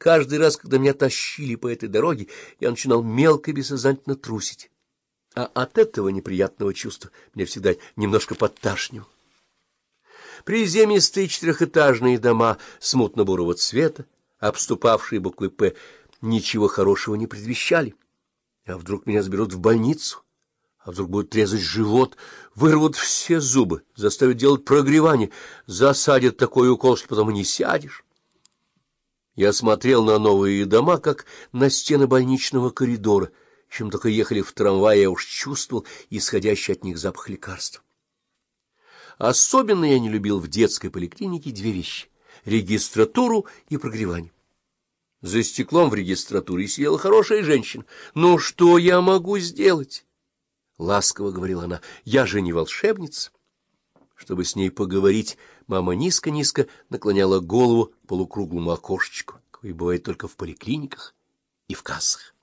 Каждый раз, когда меня тащили по этой дороге, я начинал мелко бессознательно трусить. А от этого неприятного чувства меня всегда немножко подташнивало. Приземистые четырехэтажные дома смутно-бурого цвета, обступавшие буквы «П», ничего хорошего не предвещали. А вдруг меня заберут в больницу? А вдруг будет трезать живот, вырвут все зубы, заставят делать прогревание, засадят такой укол, что потом и не сядешь? Я смотрел на новые дома, как на стены больничного коридора. Чем только ехали в трамвае, я уж чувствовал исходящий от них запах лекарств. Особенно я не любил в детской поликлинике две вещи — регистратуру и прогревание. За стеклом в регистратуре сидела хорошая женщина. «Ну, что я могу сделать?» — ласково говорила она. «Я же не волшебница». Чтобы с ней поговорить, мама низко-низко наклоняла голову к полукруглому окошечку, какое бывает только в поликлиниках и в кассах.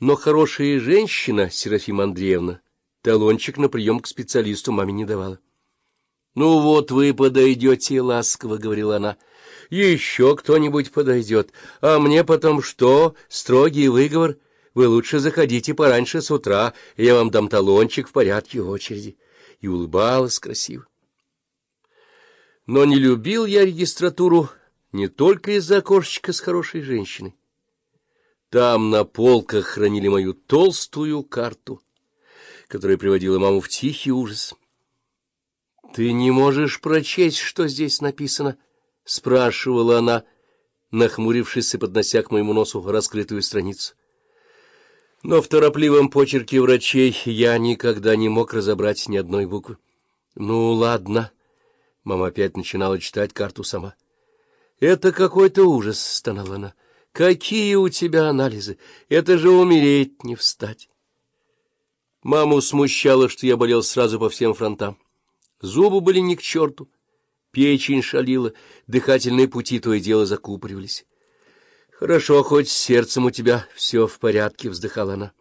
Но хорошая женщина, Серафима Андреевна, талончик на прием к специалисту маме не давала. — Ну вот вы подойдете, — ласково говорила она. — Еще кто-нибудь подойдет. А мне потом что? Строгий выговор? Вы лучше заходите пораньше с утра, я вам дам талончик в порядке очереди и улыбалась красиво. Но не любил я регистратуру не только из-за окошечка с хорошей женщиной. Там на полках хранили мою толстую карту, которая приводила маму в тихий ужас. — Ты не можешь прочесть, что здесь написано? — спрашивала она, нахмурившись и поднося к моему носу раскрытую страницу. Но в торопливом почерке врачей я никогда не мог разобрать ни одной буквы. — Ну, ладно. Мама опять начинала читать карту сама. — Это какой-то ужас, — стонала она. — Какие у тебя анализы? Это же умереть, не встать. Маму смущало, что я болел сразу по всем фронтам. Зубы были ни к черту, печень шалила, дыхательные пути то и дело закупоривались. — Хорошо, хоть с сердцем у тебя все в порядке, — вздыхала она.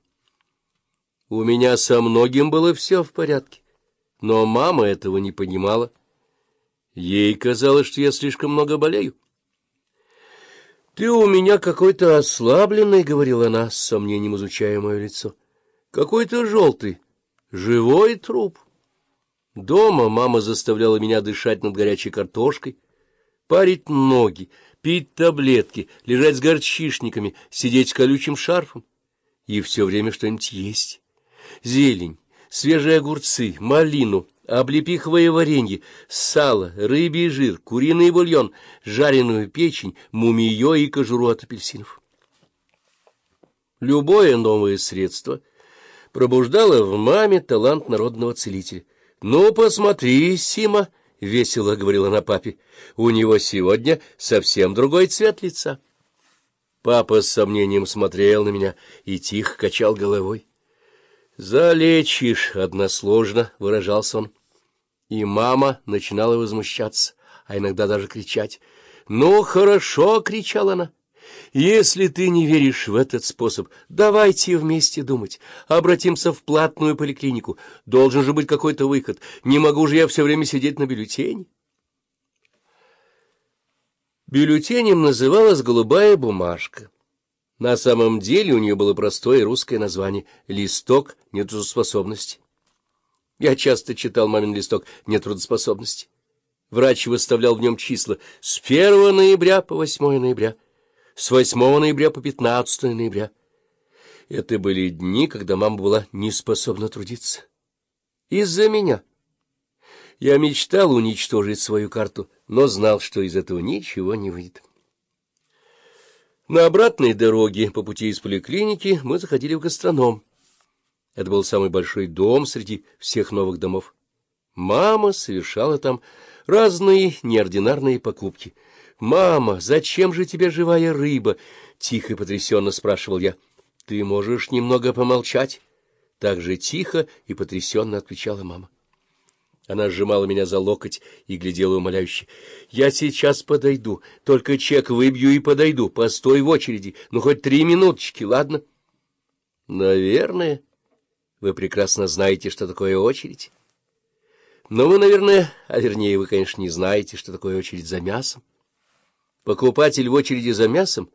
У меня со многим было все в порядке, но мама этого не понимала. Ей казалось, что я слишком много болею. — Ты у меня какой-то ослабленный, — говорила она, с сомнением изучая мое лицо. — Какой-то желтый, живой труп. Дома мама заставляла меня дышать над горячей картошкой, парить ноги, пить таблетки, лежать с горчишниками, сидеть с колючим шарфом и все время что-нибудь есть. Зелень, свежие огурцы, малину, облепиховое варенье, сало, рыбий жир, куриный бульон, жареную печень, мумиё и кожуру от апельсинов. Любое новое средство пробуждало в маме талант народного целителя. «Ну, посмотри, Сима!» — весело говорила на папе. — У него сегодня совсем другой цвет лица. Папа с сомнением смотрел на меня и тихо качал головой. — Залечишь, односложно, — выражался он. И мама начинала возмущаться, а иногда даже кричать. — Ну, хорошо, — кричала она. Если ты не веришь в этот способ, давайте вместе думать. Обратимся в платную поликлинику. Должен же быть какой-то выход. Не могу же я все время сидеть на бюллетене. Бюллетенем называлась голубая бумажка. На самом деле у нее было простое русское название — «Листок нетрудоспособности». Я часто читал мамин листок нетрудоспособности. Врач выставлял в нем числа с 1 ноября по 8 ноября с 8 ноября по 15 ноября. Это были дни, когда мама была не способна трудиться. Из-за меня. Я мечтал уничтожить свою карту, но знал, что из этого ничего не выйдет. На обратной дороге по пути из поликлиники мы заходили в гастроном. Это был самый большой дом среди всех новых домов. Мама совершала там разные неординарные покупки — «Мама, зачем же тебе живая рыба?» — тихо и потрясенно спрашивал я. «Ты можешь немного помолчать?» Так же тихо и потрясенно отвечала мама. Она сжимала меня за локоть и глядела умоляюще. — Я сейчас подойду, только чек выбью и подойду. Постой в очереди, ну хоть три минуточки, ладно? — Наверное. Вы прекрасно знаете, что такое очередь. Но вы, наверное, а вернее, вы, конечно, не знаете, что такое очередь за мясом. Покупатель в очереди за мясом —